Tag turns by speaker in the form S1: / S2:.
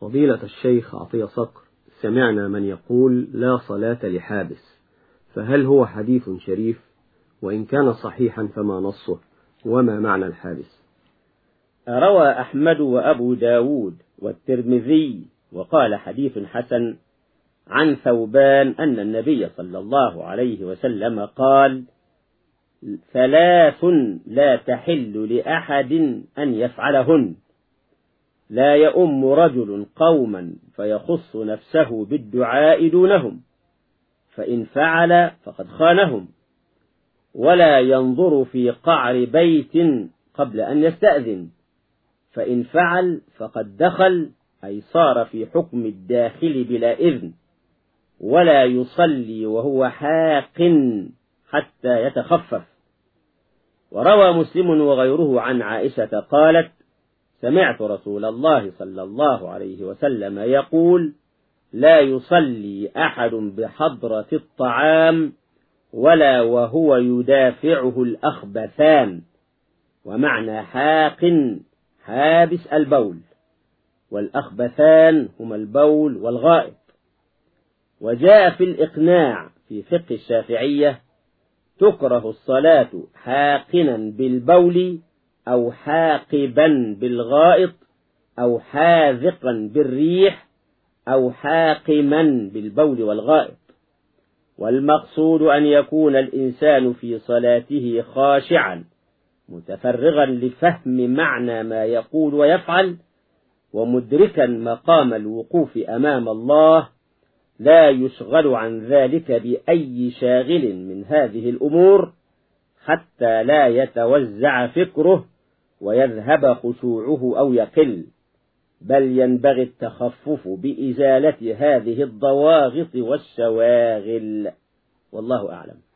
S1: فضيلة الشيخ عطية صقر سمعنا من يقول لا صلاة لحابس فهل هو حديث شريف؟ وإن كان صحيحا فما نصه؟ وما معنى الحابس؟
S2: روى أحمد وأبو داود والترمذي وقال حديث حسن عن ثوبان أن النبي صلى الله عليه وسلم قال ثلاث لا تحل لأحد أن يفعلهن لا يؤم رجل قوما فيخص نفسه بالدعاء دونهم فإن فعل فقد خانهم ولا ينظر في قعر بيت قبل أن يستأذن فإن فعل فقد دخل أي صار في حكم الداخل بلا إذن ولا يصلي وهو حاق حتى يتخفف. وروى مسلم وغيره عن عائشة قالت سمعت رسول الله صلى الله عليه وسلم يقول لا يصلي أحد بحضرة الطعام ولا وهو يدافعه الأخبثان. ومعنى حاق حابس البول والأخبثان هما البول والغائط. وجاء في الإقناع في فقه الشافعية تكره الصلاة حاقنا بالبول أو حاقبا بالغائط أو حاذقا بالريح أو حاقما بالبول والغائط. والمقصود أن يكون الإنسان في صلاته خاشعا متفرغا لفهم معنى ما يقول ويفعل ومدركا مقام الوقوف أمام الله لا يشغل عن ذلك بأي شاغل من هذه الأمور حتى لا يتوزع فكره ويذهب خشوعه أو يقل بل ينبغي التخفف بإزالة هذه الضواغط والشواغل. والله أعلم.